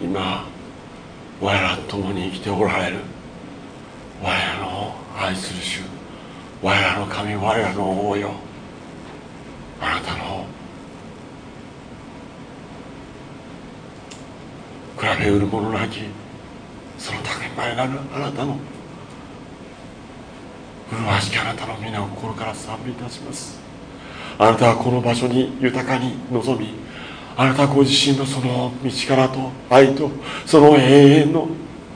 今我らと共に生きておられる。我らの愛する主。我らの神我らの王よ。あなたの比べうるものなきその高い前なるあなたの。麗しきあなたの皆を心から賛美いたします。あなたはこの場所に豊かに臨みあなたご自身のその道からと愛とその永遠の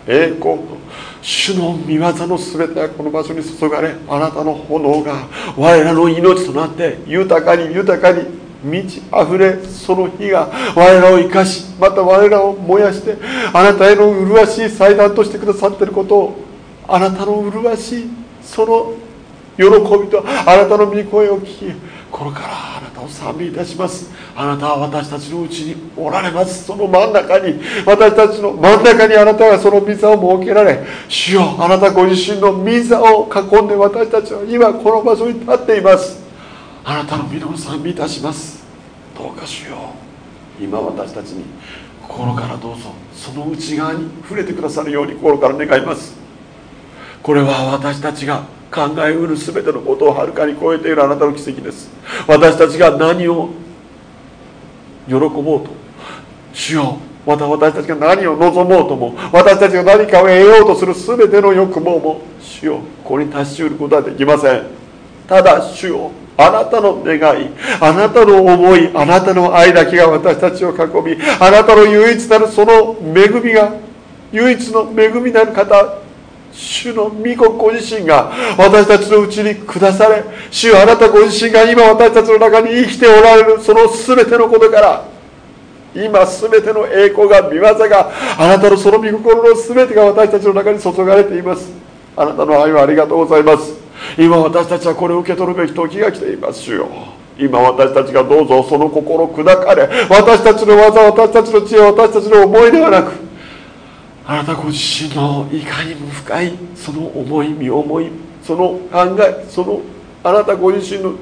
栄光と主の御業の全てがこの場所に注がれあなたの炎が我らの命となって豊かに豊かに満ち溢れその火が我らを生かしまた我らを燃やしてあなたへの麗しい祭壇としてくださっていることをあなたの麗しいその喜びとあなたの御声を聞き心からあなたを賛美いたします。あなたは私たちのうちにおられます。その真ん中に私たちの真ん中にあなたがその御座を設けられ主よあなたご自身の御座を囲んで私たちは今この場所に立っています。あなたの皆を賛美いたします。どうか主よ今私たちに心からどうぞその内側に触れてくださるように心から願います。これは私たちが考えうる全てのことをはるかに超えているあなたの奇跡です。私たちが何を喜ぼうと。主よまた私たちが何を望もうとも。私たちが何かを得ようとする全ての欲望も。主よここに達しうることはできません。ただ主よあなたの願いあなたの思いあなたの愛だけが私たちを囲みあなたの唯一なるその恵みが唯一の恵みなる方主の御子ご自身が私たちのうちに下され主あなたご自身が今私たちの中に生きておられるその全てのことから今全ての栄光が見業があなたのその御心の全てが私たちの中に注がれています。あなたの愛をありがとうございます。今私たちはこれを受け取るべき時が来ています。主よ。今私たちがどうぞその心砕かれ私たちの技私たちの知恵私たちの思いではなくあなたご自身のいかにも深いその思い身思いその考えそのあなたご自身の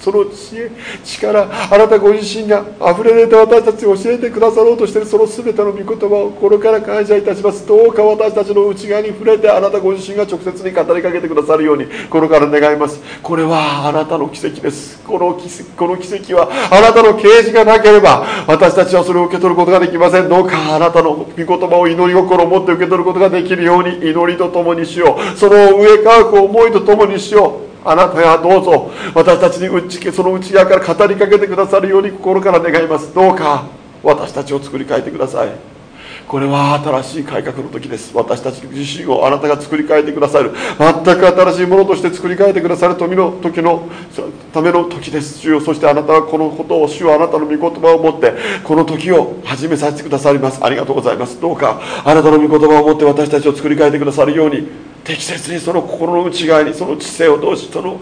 その知恵力あなたご自身が溢れ出て私たちに教えてくださろうとしているその全ての御言葉を心から感謝いたします。どうか私たちの内側に触れてあなたご自身が直接に語りかけてくださるように心から願いますこれはあなたの奇跡ですこの奇跡この奇跡はあなたの啓示がなければ私たちはそれを受け取ることができません。どうかあなたの御言葉を祈り心を持って受け取ることができるように祈りとともにしよう。その上乾く思いとともにしよう。あなたがどうぞ。私たちに内その内側から語りかけてくださるように心から願います。どうか私たちを作り変えてください。これは新しい改革の時です。私たち自身をあなたが作り変えてくださる。全く新しいものとして作り変えてくださる富の時のための時です。主よそしてあなたはこのことを主はあなたの御言葉を持ってこの時を始めさせてくださります。ありがとうございます。どうかあなたの御言葉を持って私たちを作り変えてくださるように適切にその心の内側にその知性を通しその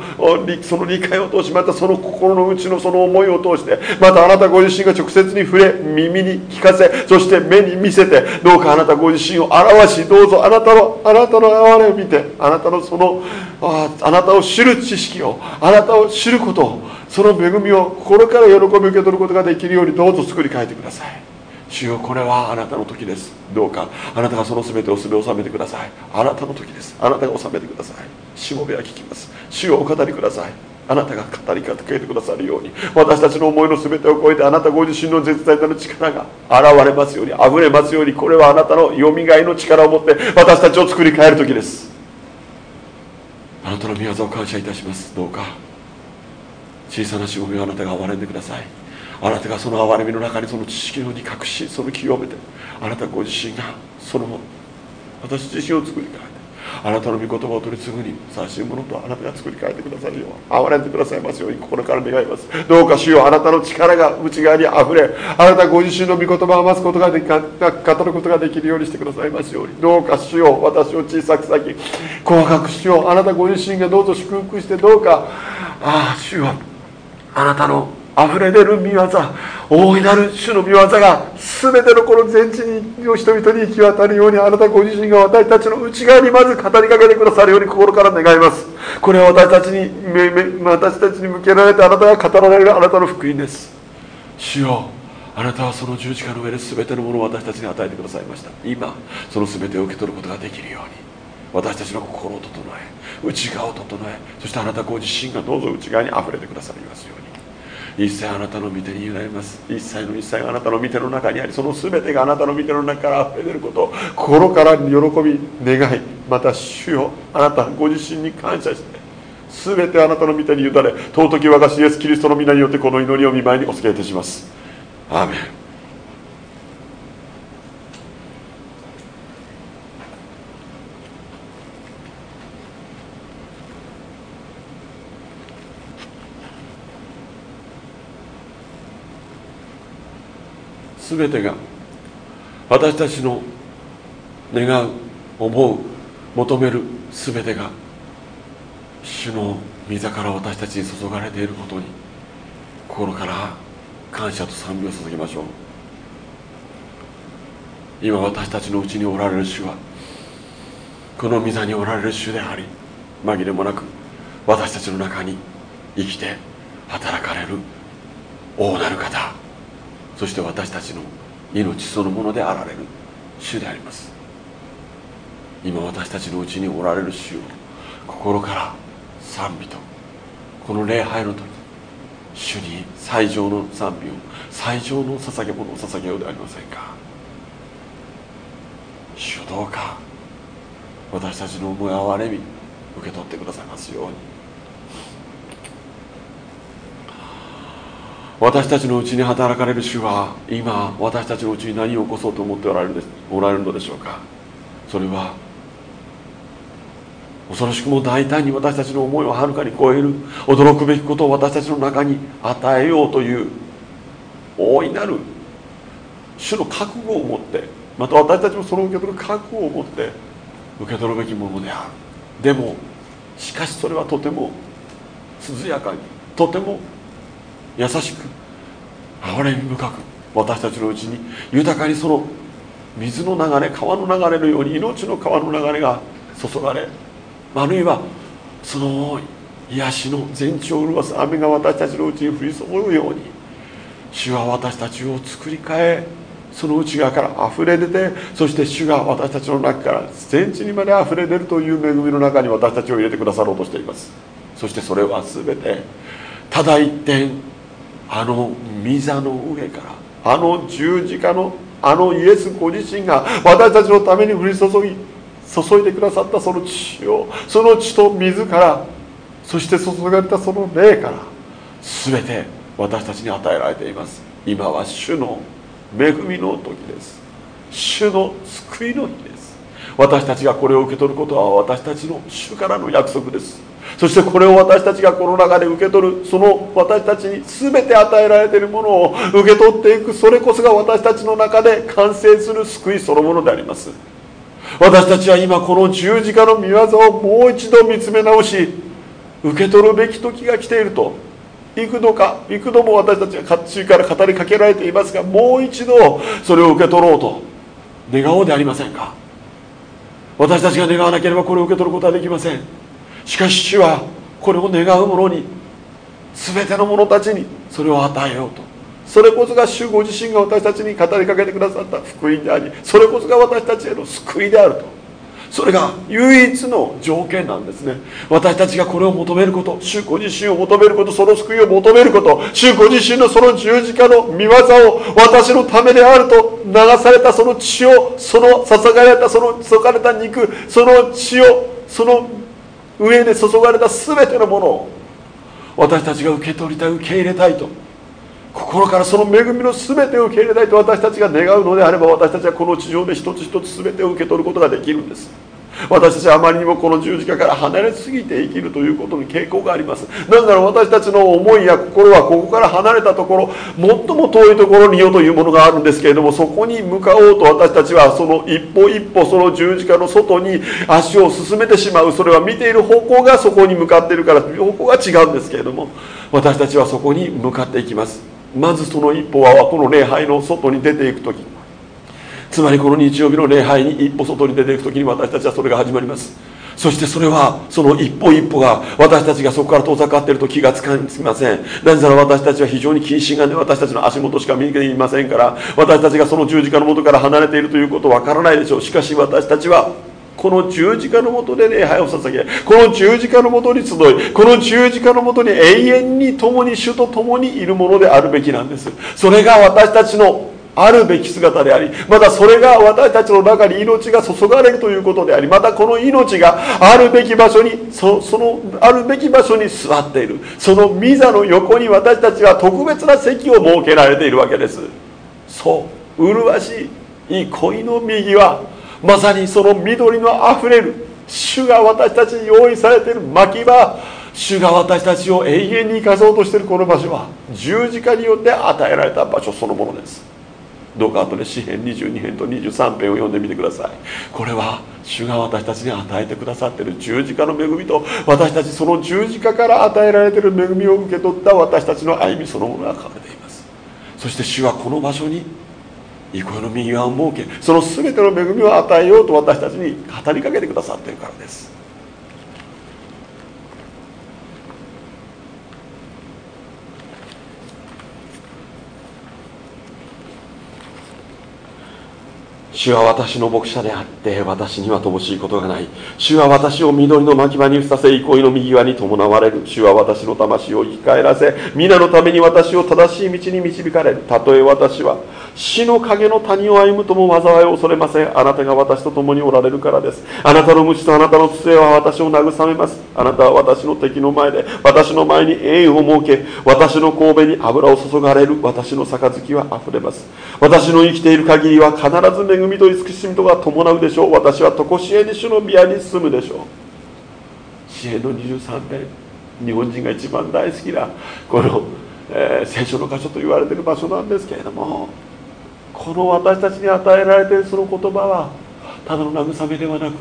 その理解を通しまたその心の内のその思いを通してまたあなたご自身が直接に触れ耳に聞かせそして目に見せてどうかあなたご自身を表しどうぞあなたのあなたの哀れを見てあなたのそのああなたを知る知識をあなたを知ることをその恵みを心から喜び受け取ることができるようにどうぞ作り変えてください。主よこれはあなたの時です。どうかあなたがその全てをすべ収めてください。あなたの時です。あなたが収めてください。しもべは聞きます。主をお語りください。あなたが語りかけてくださるように。私たちの思いの全てを超えてあなたご自身の絶大なる力が現れますように溢れますようにこれはあなたのよみがえの力を持って私たちを作り変える時です。あなたの御業を感謝いたします。どうか小さなしもべをあなたが憐れんでください。あなたがその憐れみの中にその知識のように隠しその清めてあなたご自身がその私自身を作り変えてあなたの御言葉を取り継ぐにふさわしいものとあなたが作り変えてくださるよ。う憐れんでくださいますように心から願います。どうか主よあなたの力が内側にあふれあなたご自身の御言葉を待つことができ語ることができるようにしてくださいますように。どうか主よ私を小さく咲き細かく主よあなたご自身がどうぞ祝福してどうかああ主よあなたの溢れ出る御業大いなる主の御業が全てのこの全地の人々に行き渡るようにあなたご自身が私たちの内側にまず語りかけてくださるように心から願います。これは私たちに私たちに向けられてあなたが語られるあなたの福音です。主よあなたはその十字架の上で全てのものを私たちに与えてくださいました。今その全てを受け取ることができるように私たちの心を整え内側を整えそしてあなたご自身がどうぞ内側にあふれてくださいますよ一切あなたの御手に委ねます。一切の一切があなたの御手の中にありその全てがあなたの御手の中から溢れ出ること。を心から喜び願い。また主よあなたご自身に感謝して全てあなたの御手に委ね尊き私イエスキリストの皆によってこの祈りを見舞いにお付けいたします。アーメン。全てが私たちの願う思う求める全てが主の御座から私たちに注がれていることに心から感謝と賛美を捧げましょう。今私たちのうちにおられる主はこの御座におられる主であり紛れもなく私たちの中に生きて働かれる大なる方。そして私たちの命そのものであられる。主であります。今私たちのうちにおられる主を心から賛美とこの礼拝の時主に最上の賛美を最上の捧げ物を捧げようではありませんか。主どうか私たちの思い憐れみ受け取ってくださいますように。私たちのうちに働かれる主は今私たちのうちに何を起こそうと思っておられるおられるのでしょうか？それは恐ろしくも大胆に私たちの思いをはるかに超える驚くべきことを私たちの中に与えようという大いなる主の覚悟を持ってまた私たちもその受け取る覚悟を持って受け取るべきものである。でもしかしそれはとても涼やかにとても優しく憐れみ深く私たちのうちに豊かにその水の流れ川の流れのように命の川の流れが注がれあるいはその癒しの全地を潤す雨が私たちのうちに降り注ぐように主は私たちを作り変えその内側から溢れ出てそして主が私たちの中から全地にまで溢れ出るという恵みの中に私たちを入れてくださろうとしています。そしてそれは全てただ一点あの御座の上からあの十字架のあのイエスご自身が私たちのために降り注ぎ注いでくださったその血をその血と水からそして注がれたその霊から全て私たちに与えられています。今は主の恵みの時です。主の救いの日です。私たちがこれを受け取ることは私たちの主からの約束です。そしてこれを私たちがこの中で受け取るその私たちに全て与えられているものを受け取っていくそれこそが私たちの中で完成する救いそのものであります。私たちは今この十字架の御業をもう一度見つめ直し受け取るべき時が来ていると幾度か幾度も私たちは中から語りかけられていますがもう一度それを受け取ろうと願おうでありませんか？私たちが願わなければこれを受け取ることはできません。しかし主はこれを願う者に全ての者たちにそれを与えようと。それこそが主ご自身が私たちに語りかけてくださった福音でありそれこそが私たちへの救いであると。それが唯一の条件なんですね。私たちがこれを求めること主ご自身を求めることその救いを求めること主ご自身のその十字架の見業を私のためであると流されたその血をその捧がれたその注がれた肉その血をその上で注がれた全てのものを私たちが受け取りたい受け入れたいと心からその恵みの全てを受け入れたいと私たちが願うのであれば私たちはこの地上で一つ一つ全てを受け取ることができるんです。私たちはあまりにもこの十字架から離れすぎて生きるということに傾向があります。なぜなら私たちの思いや心はここから離れたところ最も遠いところによというものがあるんですけれどもそこに向かおうと私たちはその一歩一歩その十字架の外に足を進めてしまう。それは見ている方向がそこに向かっているから方向が違うんですけれども私たちはそこに向かっていきます。まずその一歩はこの礼拝の外に出ていく時。つまりこの日曜日の礼拝に一歩外に出ていく時に私たちはそれが始まります。そしてそれはその一歩一歩が私たちがそこから遠ざかっていると気がつかみません。なぜなら私たちは非常に近視眼で私たちの足元しか見ていませんから私たちがその十字架の元から離れているということはわからないでしょう。しかし私たちはこの十字架のもとで礼拝を捧げこの十字架のもとに集いこの十字架のもとに永遠に共に主と共にいるものであるべきなんです。それが私たちのあるべき姿でありまたそれが私たちの中に命が注がれるということでありまたこの命があるべき場所にそのあるべき場所に座っている。その御座の横に私たちは特別な席を設けられているわけです。そう麗しい憩いの右はまさにその緑のあふれる主が私たちに用意されている牧場主が私たちを永遠に生かそうとしているこの場所は十字架によって与えられた場所そのものです。どうか後で詩編22編と23編を読んでみてください。これは主が私たちに与えてくださってる十字架の恵みと私たちその十字架から与えられている恵みを受け取った私たちの歩みそのものが書かれています。そして主はこの場所に憩いの右側を設けその全ての恵みを与えようと私たちに語りかけてくださっているからです。主は私の牧者であって私には乏しいことがない。主は私を緑の牧場にふさせ憩いの右側に伴われる。主は私の魂を生き返らせ皆のために私を正しい道に導かれる。たとえ私は死の影の谷を歩むとも災いを恐れません。あなたが私と共におられるからです。あなたの鞭とあなたの杖は私を慰めます。あなたは私の敵の前で私の前に栄誉を設け私の神戸に油を注がれる。私の杯はあふれます。私の生きている限りは必ず恵みと慈しみとが伴うでしょう。私は常しえに主の宮に住むでしょう。支援の23編日本人が一番大好きなこの、えー、聖書の箇所と言われている場所なんですけれども。この私たちに与えられているその言葉はただの慰めではなく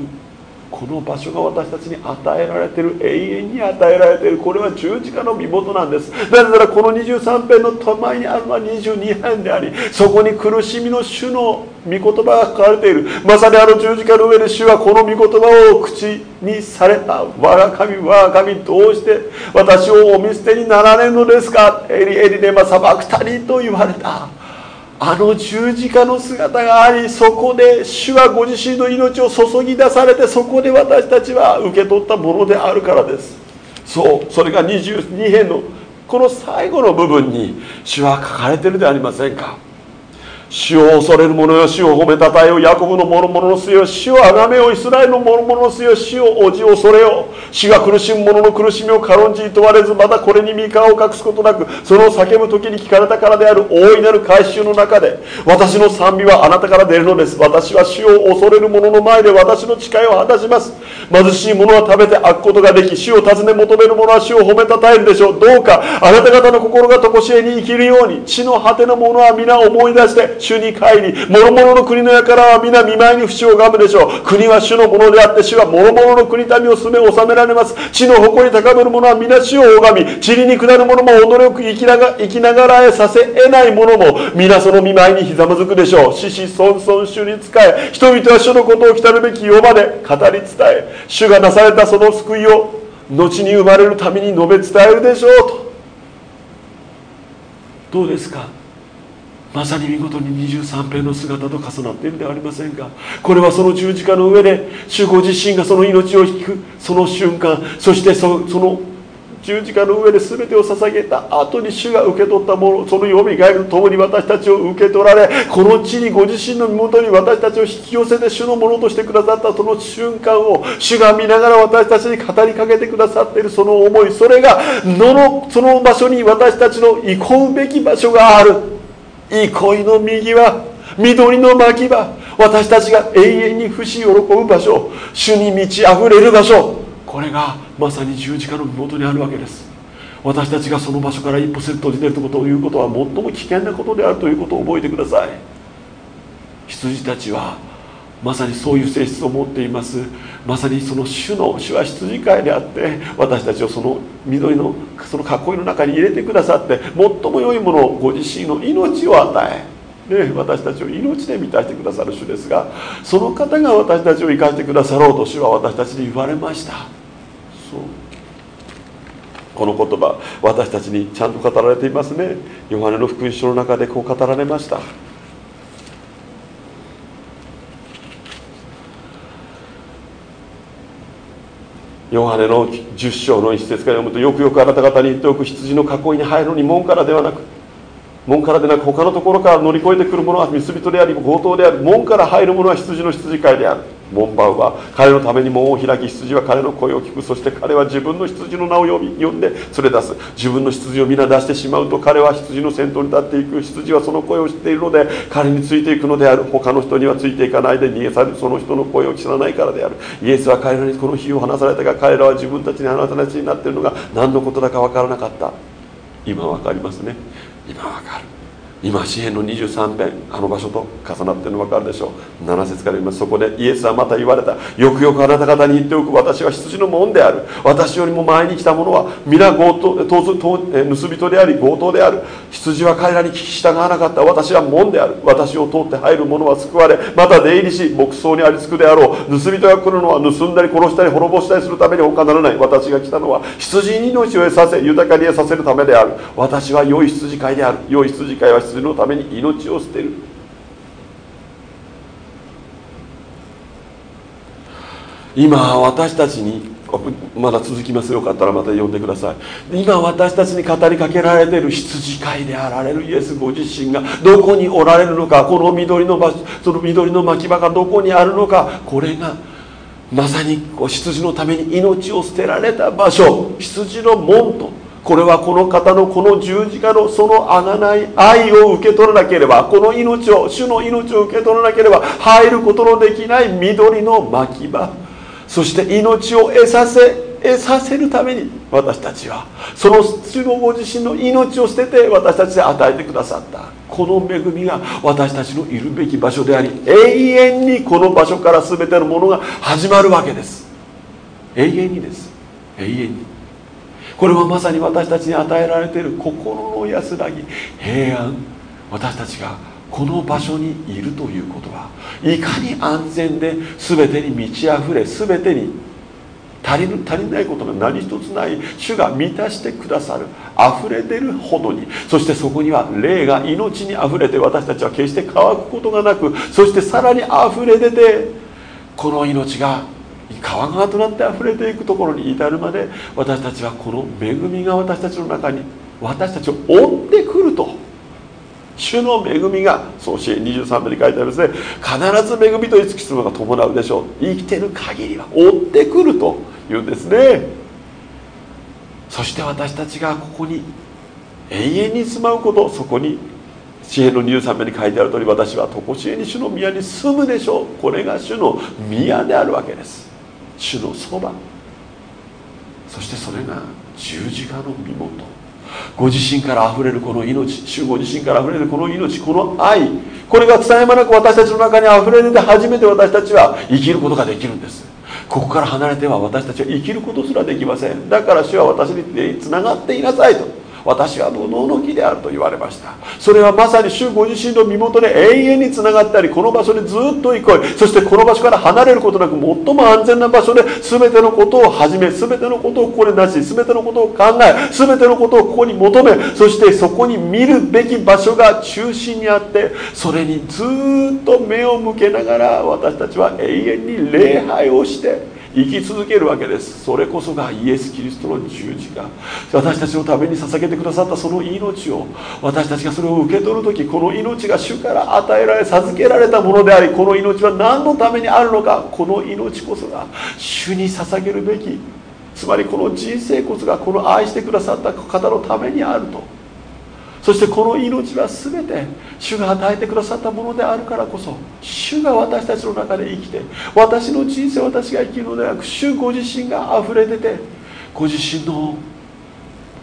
この場所が私たちに与えられている永遠に与えられているこれは十字架の身元なんです。なぜならこの23編の手前にあるのは22編でありそこに苦しみの主の御言葉が書かれている。まさにあの十字架の上で主はこの御言葉を口にされた我が神我が神どうして私をお見捨てになられるのですか？エリエリネマサバクタリと言われた。あの十字架の姿がありそこで主はご自身の命を注ぎ出されてそこで私たちは受け取ったものであるからです。そうそれが22編のこの最後の部分に主は書かれてるではありませんか。主を恐れる者よ主を褒めたたえよヤコブの諸々の末よ主を崇めよイスラエルの諸々の末よ主をおじ恐れよ主が苦しむ者の苦しみを軽んじに問われずまたこれに三河を隠すことなくその叫ぶ時に聞かれたからである大いなる改宗の中で私の賛美はあなたから出るのです。私は主を恐れる者の前で私の誓いを果たします。貧しい者は食べて飽くことができ主を尋ね求める者は主を褒めたたえるでしょう。どうかあなた方の心が常しえに生きるように地の果ての者は皆思い出して主に帰り諸々の国の輩は皆見舞いに淵を拝むでしょう。国は主のものであって主は諸々の国民を住め治められます。地の誇り高める者は皆主を拝み塵に下る者も驚く生きなが生きながらえさせ得ない者も皆その見舞いにひざまずくでしょう。子々孫々主に仕え人々は主のことを来るべき世まで語り伝え主がなされたその救いを後に生まれるために述べ伝えるでしょうと。どうですか？まさに見事に23編の姿と重なっているではありませんか。これはその十字架の上で主ご自身がその命を引くその瞬間そしてそその十字架の上で全てを捧げた後に主が受け取ったものそのよみがえるとともに私たちを受け取られこの地にご自身の身元に私たちを引き寄せて主のものとしてくださったその瞬間を主が見ながら私たちに語りかけてくださっているその思いそれがののその場所に私たちの憩うべき場所がある。憩いの右は緑の牧場。私たちが永遠に不死喜ぶ場所。主に満ち溢れる場所。これがまさに十字架の元にあるわけです。私たちがその場所から一歩せず閉じてるということは最も危険なことであるということを覚えてください。羊たちはまさにそういう性質を持っています。まさにその主の主は羊飼いであって私たちをその緑のその囲いの中に入れてくださって最も良いものをご自身の命を与えね、私たちを命で満たしてくださる主ですがその方が私たちを生かしてくださろうと主は私たちに言われました。そう。この言葉私たちにちゃんと語られていますね。ヨハネの福音書の中でこう語られました。ヨハネの10章の一節から読むとよくよくあなた方に言っておく羊の囲いに入るのに門からではなく門からでなく他のところから乗り越えてくるものは盗人であり強盗である門から入るものは羊の羊飼いである。門番は彼のために門を開き羊は彼の声を聞く。そして彼は自分の羊の名を呼び呼んで連れ出す。自分の羊を皆出してしまうと彼は羊の先頭に立っていく。羊はその声を知っているので彼についていくのである。他の人にはついていかないで逃げ去る。その人の声を知らないからである。イエスは彼らにこの日を話されたが彼らは自分たちにあなたたちになっているのが何のことだか分からなかった。今分かりますね。今分かる。今詩篇の23編あの場所と重なってるの分かるでしょう。7節から言います。そこでイエスはまた言われた。よくよくあなた方に言っておく。私は羊の門である。私よりも前に来た者は皆強盗盗人であり強盗である。羊は彼らに聞き従わなかった。私は門である。私を通って入る者は救われまた出入りし牧草にありつくであろう。盗人が来るのは盗んだり殺したり滅ぼしたりするために他ならない。私が来たのは羊に命を得させ豊かに得させるためである。私は良い羊飼いである。良い羊飼いは羊のために命を捨てる。今私たちにまだ続きますよ。かったらまた読んでください。今私たちに語りかけられている羊飼いであられるイエスご自身がどこにおられるのかこの緑の場所その緑の牧場がどこにあるのかこれがまさに羊のために命を捨てられた場所。羊の門とこれはこの方のこの十字架のそのあがない愛を受け取らなければこの命を主の命を受け取らなければ入ることのできない緑の牧場。そして命を得させ得させるために私たちはその主のご自身の命を捨てて私たちに与えてくださった。この恵みが私たちのいるべき場所であり永遠にこの場所から全てのものが始まるわけです。永遠にです。永遠に。これはまさに私たちに与えられている心の安らぎ平安。私たちがこの場所にいるということはいかに安全で全てに満ち溢れ全てに足り足りないことが何一つない主が満たしてくださる溢れ出るほどにそしてそこには霊が命にあふれて私たちは決して乾くことがなくそしてさらに溢れ出てこの命が川川となって溢れていくところに至るまで私たちはこの恵みが私たちの中に私たちを追ってくると。主の恵みがそうし23目に書いてあるんですね必ず恵みと慈しむが伴うでしょう。生きてる限りは追ってくると。いうんですね。そして私たちがここに永遠に住まうこと。そこに詩篇の23目に書いてある通り私は常しえに主の宮に住むでしょう。これが主の宮であるわけです。主のそば。そしてそれが十字架の身元。ご自身からあふれるこの命。主ご自身からあふれるこの命。この愛。これが伝え間なく私たちの中にあふれ出て初めて私たちは生きることができるんです。ここから離れては私たちは生きることすらできません。だから主は私につながっていなさいと。私は土のの木であると言われました。それはまさに主ご自身の身元で永遠につながったりこの場所にずっと行こい。そしてこの場所から離れることなく最も安全な場所で全てのことを始め全てのことをここでなし全てのことを考え全てのことをここに求めそしてそこに見るべき場所が中心にあってそれにずっと目を向けながら私たちは永遠に礼拝をして生き続けるわけです。それこそがイエス・キリストの十字架。私たちのために捧げてくださったその命を。私たちがそれを受け取る時この命が主から与えられ授けられたものでありこの命は何のためにあるのか。この命こそが主に捧げるべき。つまりこの人生こそがこの愛してくださった方のためにあると。そしてこの命は全て主が与えてくださったものであるからこそ主が私たちの中で生きて私の人生私が生きるのではなく主ご自身が溢れ出てご自身の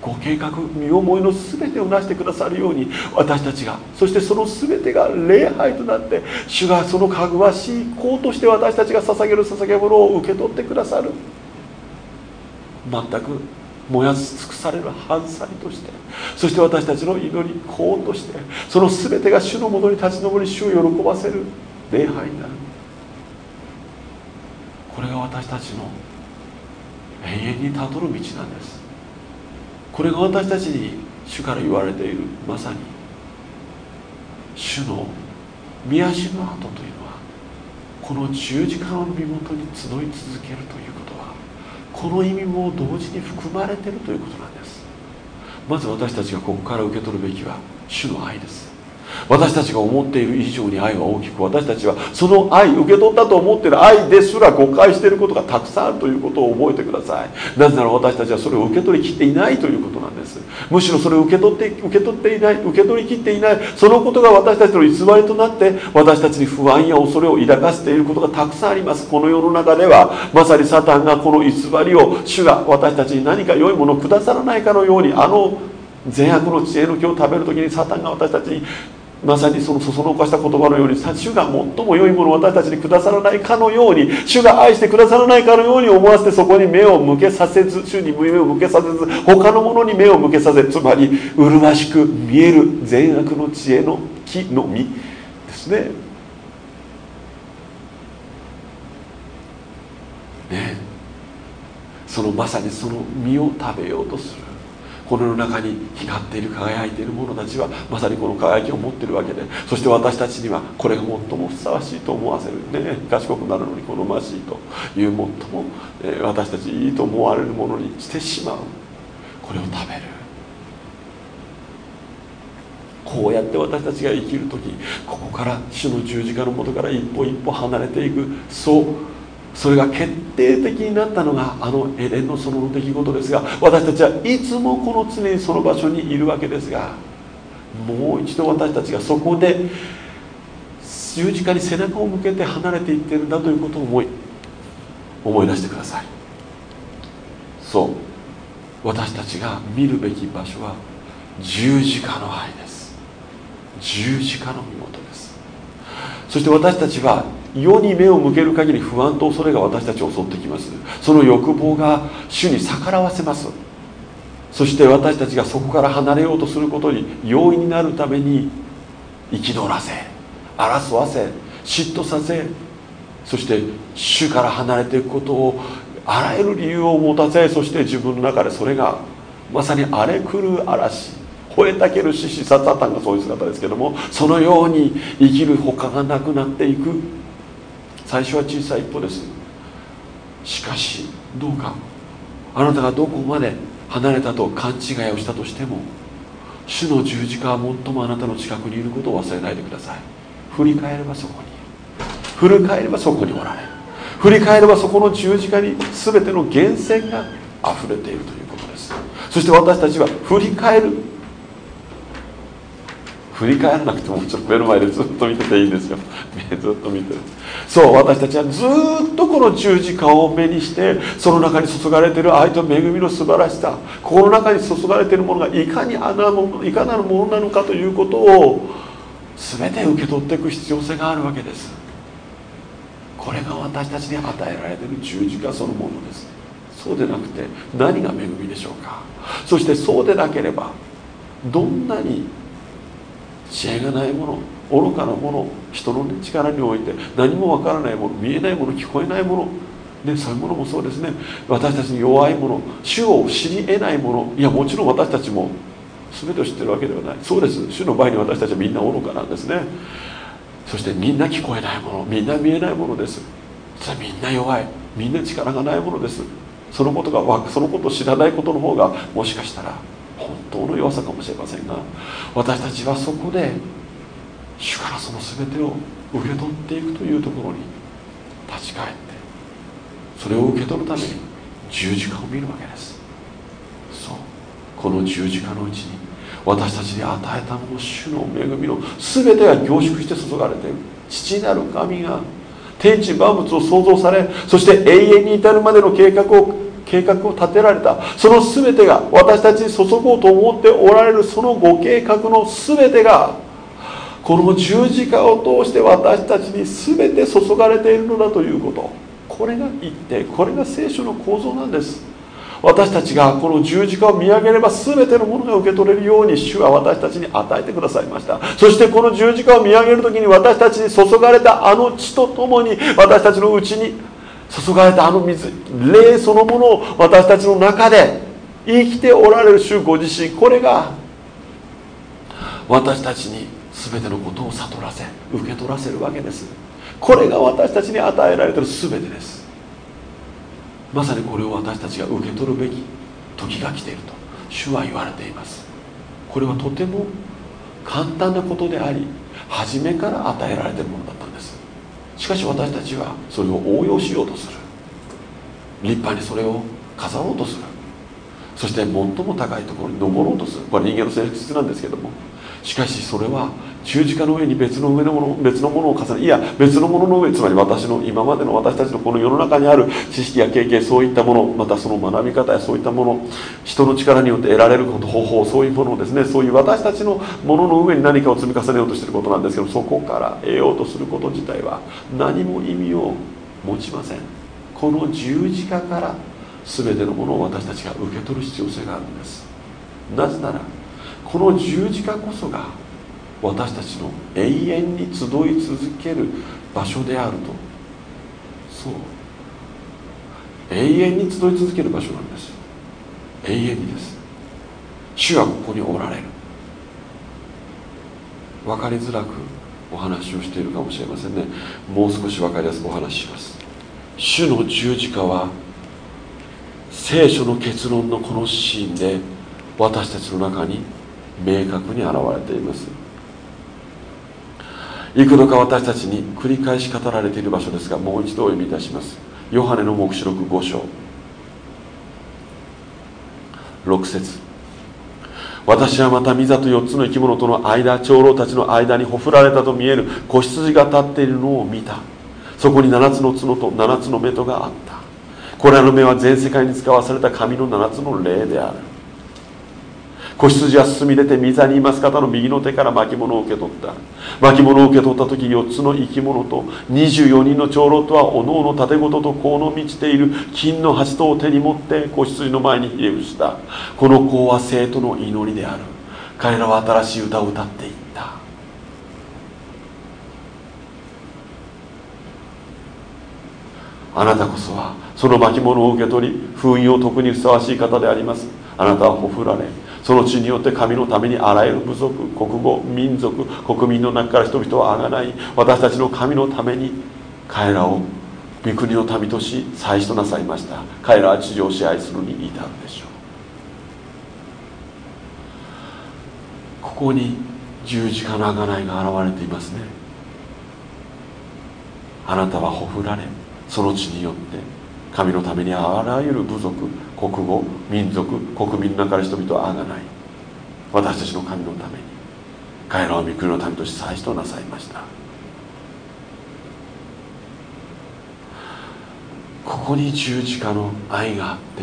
ご計画身思いの全てを成してくださるように私たちがそしてその全てが礼拝となって主がそのかぐわしい子として私たちが捧げる捧げ物を受け取ってくださる。全く燃やし尽くされる半さりとしてそして私たちの祈り高音としてその全てが主のもとに立ち上り主を喜ばせる礼拝になる。これが私たちの永遠にたどる道なんです。これが私たちに主から言われているまさに主の宮足の跡というのはこの十字架の身元に集い続けるというこの意味も同時に含まれているということなんです。まず私たちがここから受け取るべきは主の愛です。私たちが思っている以上に愛は大きく私たちはその愛受け取ったと思っている愛ですら誤解していることがたくさんあるということを覚えてください。なぜなら私たちはそれを受け取りきっていないということなんです。むしろそれを受け取って受け取っていない受け取りきっていないそのことが私たちの偽りとなって私たちに不安や恐れを抱かせていることがたくさんあります。この世の中ではまさにサタンがこの偽りを主が私たちに何か良いものをくださらないかのようにあの善悪の知恵の木を食べる時にサタンが私たちにまさにそのそそのかした言葉のように主が最も良いものを私たちにくださらないかのように主が愛してくださらないかのように思わせてそこに目を向けさせず主に目を向けさせず他のものに目を向けさせつまり麗しく見える善悪の知恵の木の実ですね。ね。そのまさにその実を食べようとする。この世の中に光っている輝いている者たちはまさにこの輝きを持っているわけでそして私たちにはこれが最もふさわしいと思わせるね賢くなるのに好ましいという最も、えー、私たちいいと思われるものにしてしまう。これを食べる。こうやって私たちが生きる時ここから主の十字架のもとから一歩一歩離れていくそうそれが決定的になったのがあのエレンの園の出来事ですが私たちはいつもこの常にその場所にいるわけですがもう一度私たちがそこで十字架に背中を向けて離れていってるんだということを思い思い出してください。そう。私たちが見るべき場所は十字架の愛です。十字架の身元です。そして私たちは世に目を向ける限り不安と恐れが私たちを襲ってきます。その欲望が主に逆らわせます。そして私たちがそこから離れようとすることに容易になるために憤らせ争わせ嫉妬させそして主から離れていくことをあらゆる理由を持たせそして自分の中でそれがまさに荒れ狂う嵐吠えたける獅子サタタンがそういう姿ですけどもそのように生きる他がなくなっていく。最初は小さい一歩です。しかしどうかあなたがどこまで離れたと勘違いをしたとしても主の十字架は最もあなたの近くにいることを忘れないでください。振り返ればそこにいる。振り返ればそこにおられる。振り返ればそこの十字架に全ての源泉が溢れているということです。そして私たちは振り返る振り返らなくてもちょっと目の前でずっと見てていいんですよ。ずっと見てる。そう私たちはずっとこの十字架を目にしてその中に注がれている愛と恵みの素晴らしさこの中に注がれているものがいかにあなもいかなるものなのかということを全て受け取っていく必要性があるわけです。これが私たちに与えられている十字架そのものです。そうでなくて何が恵みでしょうか。そしてそうでなければどんなに知恵がないもの愚かなもの人の、力において何もわからないもの見えないもの聞こえないものね、そういうものもそうですね。私たちに弱いもの主を知り得ないものいやもちろん私たちも全てを知ってるわけではない。そうです。主の場合に私たちはみんな愚かなんですね。そしてみんな聞こえないものみんな見えないものです。それみんな弱い。みんな力がないものです。そのことがそのことを知らないことの方がもしかしたら本当の弱さかもしれませんが私たちはそこで主からその全てを受け取っていくというところに立ち返ってそれを受け取るために十字架を見るわけです。そう。この十字架のうちに私たちに与えたもの主の恵みの全てが凝縮して注がれている父なる神が天地万物を創造されそして永遠に至るまでの計画を計画を立てられた。その全てが私たちに注ごうと思っておられる。そのご計画の全てがこの十字架を通して私たちに全て注がれているのだということ。これが一点これが聖書の構造なんです。私たちがこの十字架を見上げれば全てのものが受け取れるように主は私たちに与えてくださいました。そしてこの十字架を見上げる時に私たちに注がれたあの血とともに私たちのうちに注がれたあの水霊そのものを私たちの中で生きておられる主ご自身これが私たちに全てのことを悟らせ受け取らせるわけです。これが私たちに与えられている全てです。まさにこれを私たちが受け取るべき時が来ていると主は言われています。これはとても簡単なことであり初めから与えられているものだしかし私たちはそれを応用しようとする。立派にそれを飾ろうとする。そして最も高いところに登ろうとする。これ人間の性質なんですけども。しかしそれは十字架の上に別の上のもの別のものを重ねいや別のものの上つまり私の今までの私たちのこの世の中にある知識や経験そういったものまたその学び方やそういったもの人の力によって得られること方法そういうものをですね。そういう私たちのものの上に何かを積み重ねようとしていることなんですけどそこから得ようとすること自体は何も意味を持ちません。この十字架から全てのものを私たちが受け取る必要性があるんです。なぜならこの十字架こそが私たちの永遠に集い続ける場所であると。そう。永遠に集い続ける場所なんです。永遠にです。主はここにおられる。分かりづらくお話をしているかもしれませんね。もう少し分かりやすくお話しします。主の十字架は聖書の結論のこのシーンで私たちの中に明確に現れています。幾度か私たちに繰り返し語られている場所ですがもう一度お読みいたします。ヨハネの黙示録5章。6節。私はまたミザと4つの生き物との間長老たちの間にほふられたと見える子羊が立っているのを見た。そこに7つの角と7つの目とがあった。これらの目は全世界に使わされた神の7つの霊である。子羊は進み出て御座にいます方の右の手から巻物を受け取った。巻物を受け取った時4つの生き物と24人の長老とはおのおの盾事と甲の満ちている金の鉢とを手に持って子羊の前にひれ伏した。この甲は生徒の祈りである。彼らは新しい歌を歌っていった。あなたこそはその巻物を受け取り封印を特にふさわしい方であります。あなたはほふられその地によって神のためにあらゆる部族国語民族国民の中から人々はあがない。私たちの神のために彼らを御国の民とし祭祀となさいました。彼らは地上を支配するに至るでしょう。ここに十字架の贖いが現れていますね。あなたはほふられその地によって神のためにあらゆる部族国語民族国民の中から人々はあがない。私たちの神のために。彼らを御国の民として祭祀となさいました。ここに十字架の愛があって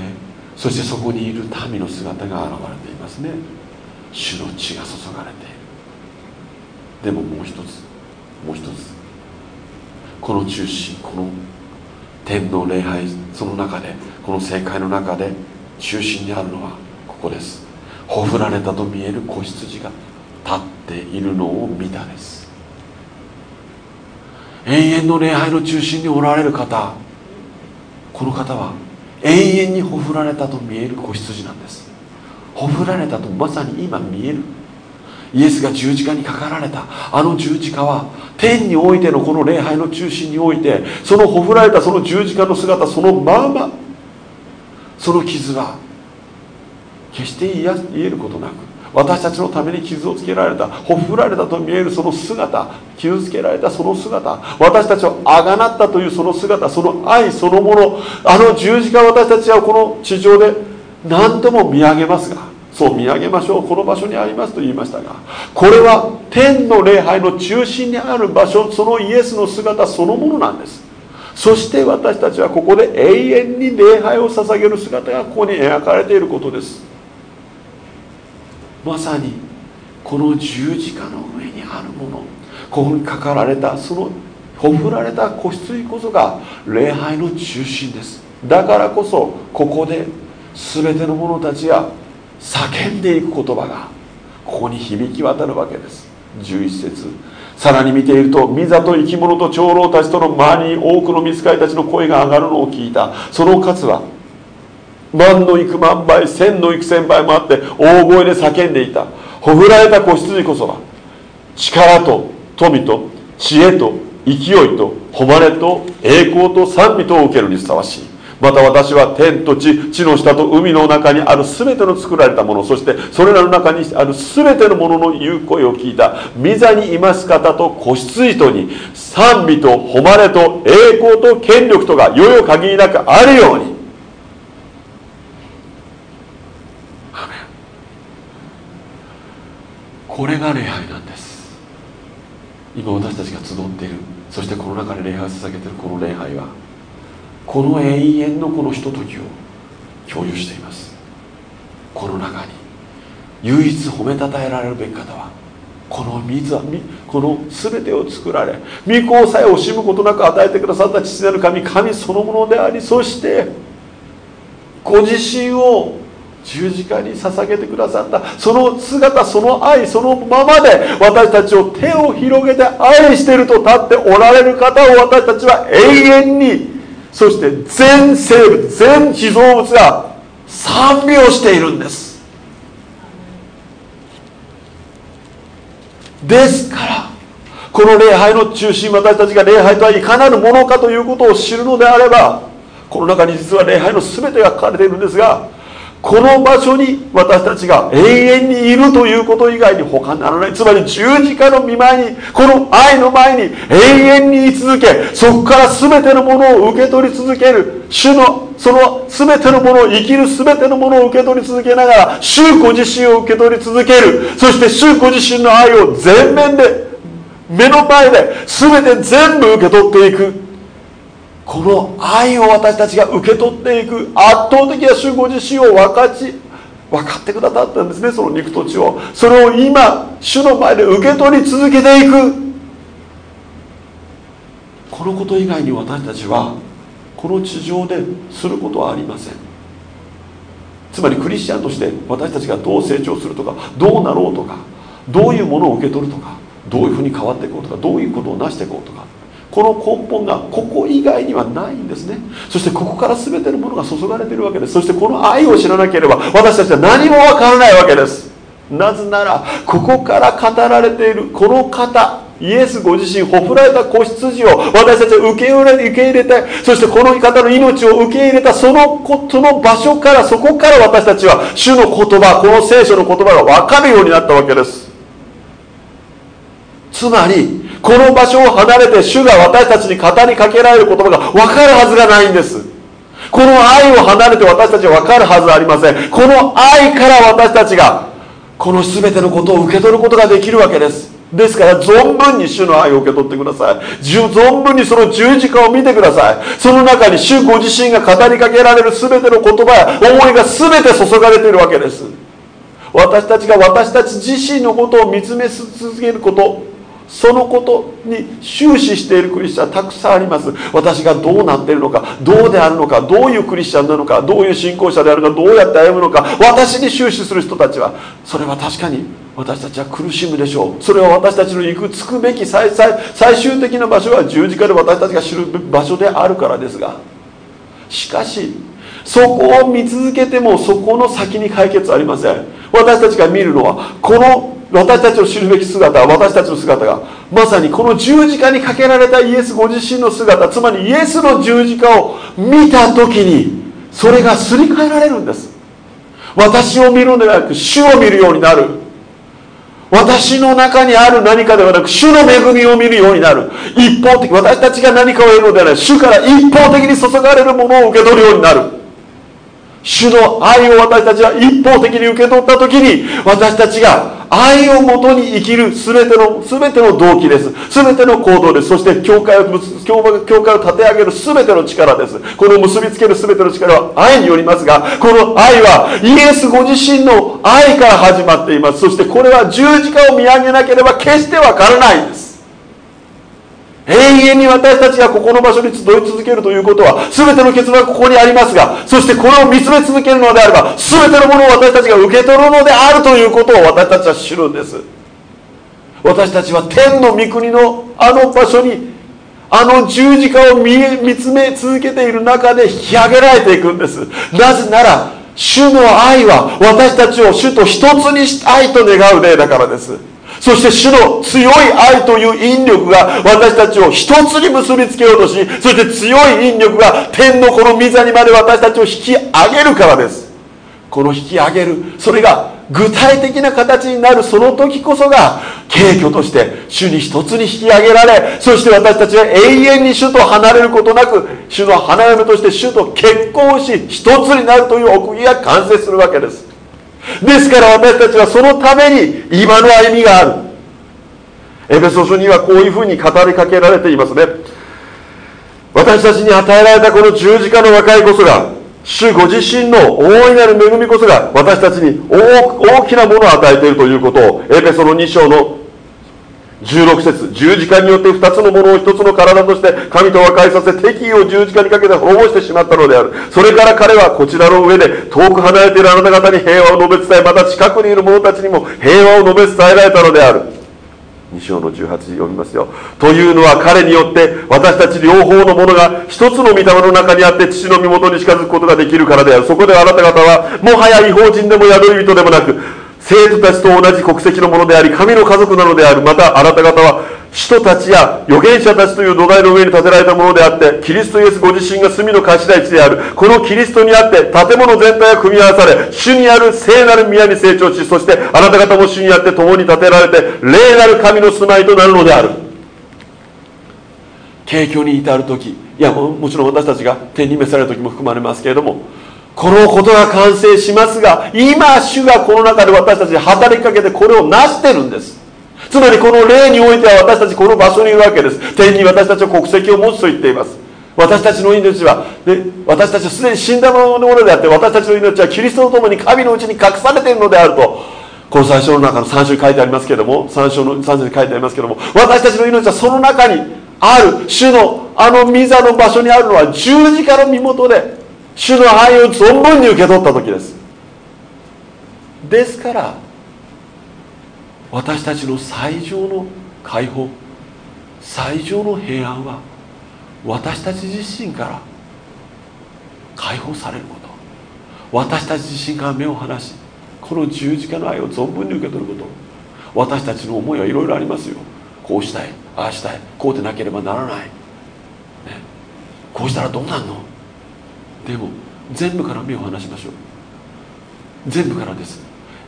そしてそこにいる民の姿が現れていますね。主の血が注がれて。いるでももう一つもう一つ。この中心この天の礼拝その中でこの正解の中で中心にあるのはここです。ほふられたと見える子羊が立っているのを見たです。永遠の礼拝の中心におられる方この方は永遠にほふられたと見える子羊なんです。ほふられたとまさに今見えるイエスが十字架にかかられた。あの十字架は天においてのこの礼拝の中心においてそのほふられたその十字架の姿そのままその傷は決して言えることなく私たちのために傷をつけられたほふられたと見えるその姿傷つけられたその姿私たちをあがなったというその姿その愛そのものあの十字架私たちはこの地上で何度も見上げますがそう見上げましょう。この場所にありますと言いましたがこれは天の礼拝の中心にある場所そのイエスの姿そのものなんです。そして私たちはここで永遠に礼拝を捧げる姿がここに描かれていることです。まさにこの十字架の上にあるもの。ここにかかられたそのほふられた子羊こそが礼拝の中心です。だからこそここで全ての者たちが叫んでいく言葉がここに響き渡るわけです。11節。さらに見ていると御座と生き物と長老たちとの周りに多くの見つかりたちの声が上がるのを聞いた。その数は万の幾万倍千の幾千倍もあって大声で叫んでいた。ほふられた子羊こそは力と富と知恵と勢いと誉れと栄光と賛美とを受けるにふさわしい。また私は天と地地の下と海の中にある全ての作られたものそしてそれらの中にある全てのものの言う声を聞いた。御座にいます方と子羊とに賛美と誉れと栄光と権力とがよよ限りなくあるように。これが礼拝なんです。今私たちが集っている。そしてこの中で礼拝を捧げているこの礼拝はこの永遠のこのひとときを共有しています。この中に唯一褒めたたえられるべき方はこの水はこの全てを作られ御子さえ惜しむことなく与えてくださった父なる神神そのものでありそしてご自身を十字架に捧げてくださったその姿その愛そのままで私たちを手を広げて愛していると立っておられる方を私たちは永遠にそして全生物全被造物が賛美をしているんです。ですからこの礼拝の中心私たちが礼拝とはいかなるものかということを知るのであればこの中に実は礼拝の全てが書かれているんですがこの場所に私たちが永遠にいるということ以外に他ならない。つまり十字架の見前にこの愛の前に永遠に居続けそこから全てのものを受け取り続ける。主のその全てのものを生きる全てのものを受け取り続けながら主ご自身を受け取り続ける。そして主ご自身の愛を全面で目の前で全て全部受け取っていく。この愛を私たちが受け取っていく圧倒的な主ご自身を分かち分かってくださったんですねその肉と血を。それを今主の前で受け取り続けていく。このこと以外に私たちはこの地上ですることはありません。つまりクリスチャンとして私たちがどう成長するとかどうなろうとかどういうものを受け取るとかどういうふうに変わっていこうとかどういうことをなしていこうとか。この根本がここ以外にはないんですね。そしてここから全てのものが注がれているわけです。そしてこの愛を知らなければ私たちは何もわからないわけです。なぜならここから語られているこの方イエスご自身ほふられた子羊を私たちは受け入れ受け入れてそしてこの方の命を受け入れたそのその場所からそこから私たちは主の言葉この聖書の言葉が分かるようになったわけです。つまりこの場所を離れて主が私たちに語りかけられる言葉が分かるはずがないんです。この愛を離れて私たちは分かるはずありません。この愛から私たちがこの全てのことを受け取ることができるわけです。ですから存分に主の愛を受け取ってください。存分にその十字架を見てください。その中に主ご自身が語りかけられる全ての言葉や思いが全て注がれているわけです。私たちが私たち自身のことを見つめ続けること。そのことに終始しているクリスチャンたくさんあります。私がどうなっているのかどうであるのかどういうクリスチャンなのかどういう信仰者であるのかどうやって歩むのか私に終始する人たちはそれは確かに私たちは苦しむでしょう。それは私たちの行くつくべき最最最終的な場所は十字架で私たちが知る場所であるからですが。しかしそこを見続けてもそこの先に解決ありません。私たちが見るのはこの私たちの知るべき姿私たちの姿がまさにこの十字架にかけられたイエスご自身の姿つまりイエスの十字架を見た時にそれがすり替えられるんです。私を見るのではなく主を見るようになる。私の中にある何かではなく主の恵みを見るようになる。一方的私たちが何かを得るのではない。主から一方的に注がれるものを受け取るようになる。主の愛を私たちは一方的に受け取った時に私たちが愛をもとに生きる全ての全ての動機です。全ての行動です。そして教会を教会を立て上げる全ての力です。この結びつける全ての力は愛によりますがこの愛はイエスご自身の愛から始まっています。そしてこれは十字架を見上げなければ決してわからないんです。永遠に私たちがここの場所に集い続けるということは全ての結論はここにありますがそしてこれを見つめ続けるのであれば全てのものを私たちが受け取るのであるということを私たちは知るんです。私たちは天の御国のあの場所にあの十字架を見見つめ続けている中で引き上げられていくんです。なぜなら主の愛は私たちを主と一つにしたいと願う例だからです。そして主の強い愛という引力が私たちを一つに結びつけようとしそして強い引力が天のこの御座にまで私たちを引き上げるからです。この引き上げるそれが具体的な形になるその時こそが敬虚として主に一つに引き上げられそして私たちは永遠に主と離れることなく主の花嫁として主と結婚し一つになるという奥義が完成するわけです。ですから私たちはそのために今の歩みがある。エペソ書にはこういうふうに語りかけられていますね。私たちに与えられたこの十字架の和解こそが主ご自身の大いなる恵みこそが私たちに大きなものを与えているということをエペソの2章の16節十字架によって2つのものを1つの体として神と和解させ敵意を十字架にかけて滅ぼしてしまったのである。それから彼はこちらの上で遠く離れているあなた方に平和を述べ伝えまた近くにいる者たちにも平和を述べ伝えられたのである。2章の18読みますよ。というのは彼によって私たち両方のものが一つの御霊の中にあって父の身元に近づくことができるからである。そこであなた方はもはや違法人でも宿り人でもなく生徒たちと同じ国籍のものであり神の家族なのである。またあなた方は使徒たちや預言者たちという土台の上に建てられたものであってキリストイエスご自身が隅の頭地である。このキリストにあって建物全体が組み合わされ主にある聖なる宮に成長しそしてあなた方も主にあって共に建てられて霊なる神の住まいとなるのである。景況に至る時いやもちろん私たちが天に召される時も含まれますけれどもこのことが完成しますが今主がこの中で私たちに働きかけてこれを成してるんです。つまりこの例においては私たちこの場所にいるわけです。天に私たちは国籍を持つと言っています。私たちの命は、ね、私たちはすでに死んだものであって私たちの命はキリストと共に神のうちに隠されているのであるとこの最初の中の3章に書いてありますけれども3章の3章に書いてありますけれども私たちの命はその中にある。主のあの御座の場所にあるのは十字架の身元で主の愛を存分に受け取った時です。ですから私たちの最上の解放最上の平安は私たち自身から解放されること。私たち自身から目を離しこの十字架の愛を存分に受け取ること。私たちの思いはいろいろありますよ。こうしたいああしたいこうでなければならない、ね、こうしたらどうなんの？でも全部から目を離しましょう。全部からです。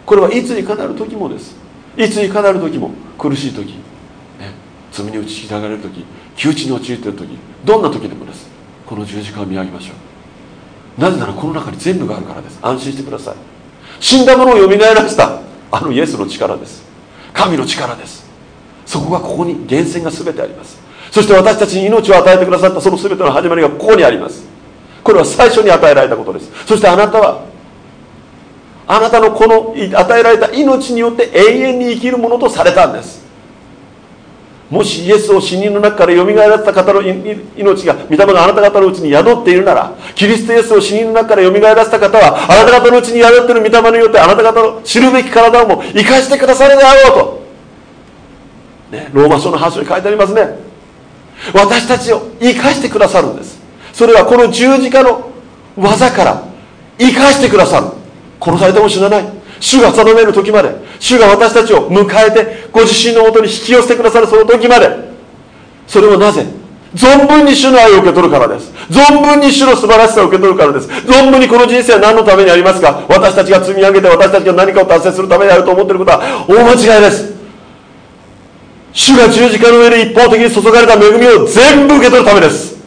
これはいつにかなる時もです。いつにかなる時も苦しい時、ね、罪に打ちひらがれる時窮地に陥っている時どんな時でもです。この十字架を見上げましょう。なぜならこの中に全部があるからです。安心してください。死んだものをよみがえらせたあのイエスの力です。神の力です。そこがここに源泉が全てあります。そして私たちに命を与えてくださったその全ての始まりがここにあります。これは最初に与えられたことです。そしてあなたはあなたのこの与えられた命によって永遠に生きるものとされたんです。もしイエスを死人の中からよみがえらせた方の命が御霊があなた方のうちに宿っているならキリストイエスを死人の中からよみがえらせた方はあなた方のうちに宿っている御霊によってあなた方の知るべき体をも生かしてくださるであろうと、ね、ローマ書の8章に書いてありますね。私たちを生かしてくださるんです。それはこの十字架の技から生かしてくださる。殺されても死なない。主が定める時まで主が私たちを迎えてご自身のもとに引き寄せてくださるその時まで。それはなぜ？存分に主の愛を受け取るからです。存分に主の素晴らしさを受け取るからです。存分にこの人生は何のためにありますか？私たちが積み上げて私たちが何かを達成するためにあると思っていることは大間違いです。主が十字架の上で一方的に注がれた恵みを全部受け取るためです。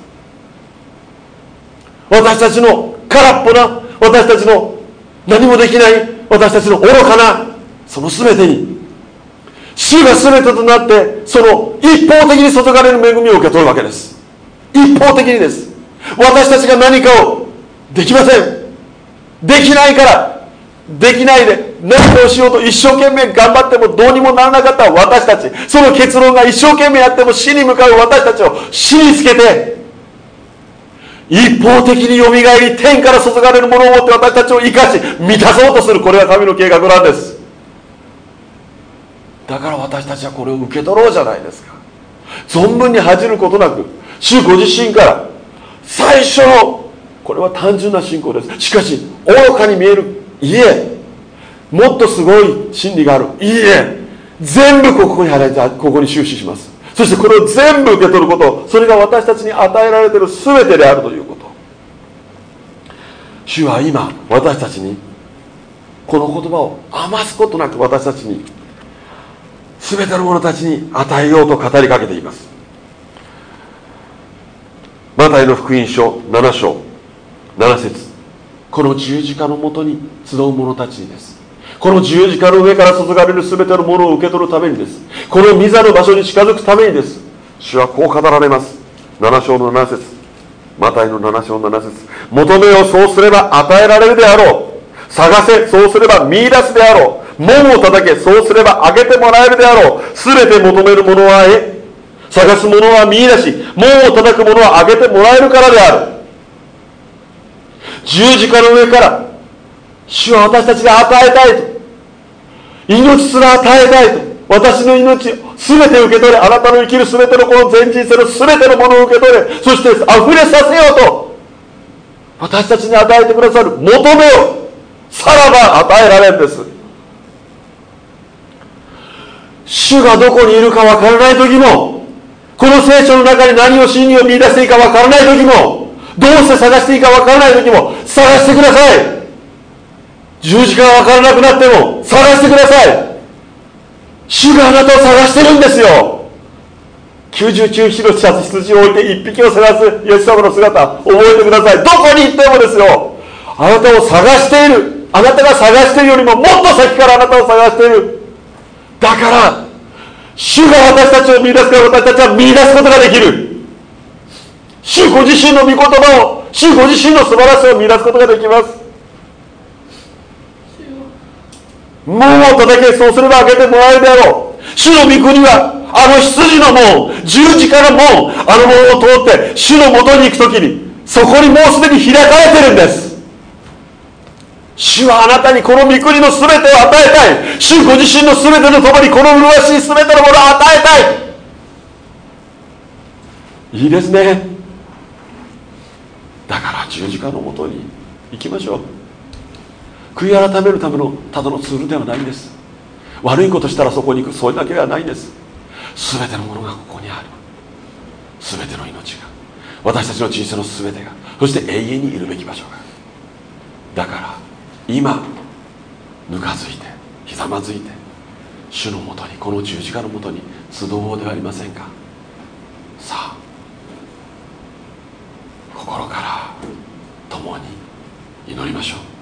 私たちの空っぽな私たちの何もできない私たちの愚かなその全てに主が全てとなってその一方的に注がれる恵みを受け取るわけです。一方的にです。私たちが何かをできません。できないからできないで何をしようと一生懸命頑張ってもどうにもならなかった私たち。その結論が一生懸命やっても死に向かう私たちを死につけて一方的によみがえり天から注がれるものを持って私たちを生かし満たそうとするこれが神の計画なんです。だから私たちはこれを受け取ろうじゃないですか。存分に恥じることなく主ご自身から最初のこれは単純な信仰です。しかし愚かに見えるいえもっとすごい真理があるいいえ全部ここに払いてここに収支します。そしてこれを全部受け取ることそれが私たちに与えられている全てであるということ。主は今私たちにこの言葉を余すことなく私たちに全ての者たちに与えようと語りかけています。マタイの福音書7章7節。この十字架のもとに集う者たちにです。この十字架の上から注がれる全てのものを受け取るためにです。この御座の場所に近づくためにです。主はこう語られます。7章の7節。マタイの7章の7節。求めをそうすれば与えられるであろう。探せそうすれば見出すであろう。門を叩けそうすれば開けてもらえるであろう。全て求める者は得探す者は見出し門を叩く者は開けてもらえるからである。十字架の上から主は私たちが与えたいと。命すら与えたいと。私の命を全て受け取れあなたの生きる全てのこの全人生の全てのものを受け取れそして溢れさせようと私たちに与えてくださる求めをさらば与えられるんです主がどこにいるか分からない時もこの聖書の中に何を真理を見出していいか分からない時もどうして探していいか分からない時も探してください十字架が分からなくなっても探してください。主があなたを探してるんですよ。99匹の羊を置いて1匹を探すイエス様の姿覚えてください。どこに行ってもですよ。あなたを探している。あなたが探しているよりももっと先からあなたを探している。だから主が私たちを見出すから私たちは見出すことができる。主ご自身の御言葉を主ご自身の素晴らしさを見出すことができます。門を叩けそうすれば開けてもらえるであろう。主の御国はあの羊の門十字架の門あの門を通って主のもとに行く時にそこにもうすでに開かれてるんです。主はあなたにこの御国の全てを与えたい。主ご自身の全てのともにこの麗しい全てのものを与えたい。いいですね。だから十字架のもとに行きましょう。悔い改めるためのただのツールではないんです。悪いことしたらそこに行く。それだけではないんです。全てのものがここにある。全ての命が。私たちの人生の全てが。そして永遠にいるべき場所が。だから今ぬかづいてひざまずいて主のもとにこの十字架のもとに集おうではありませんか。さあ心から共に祈りましょう。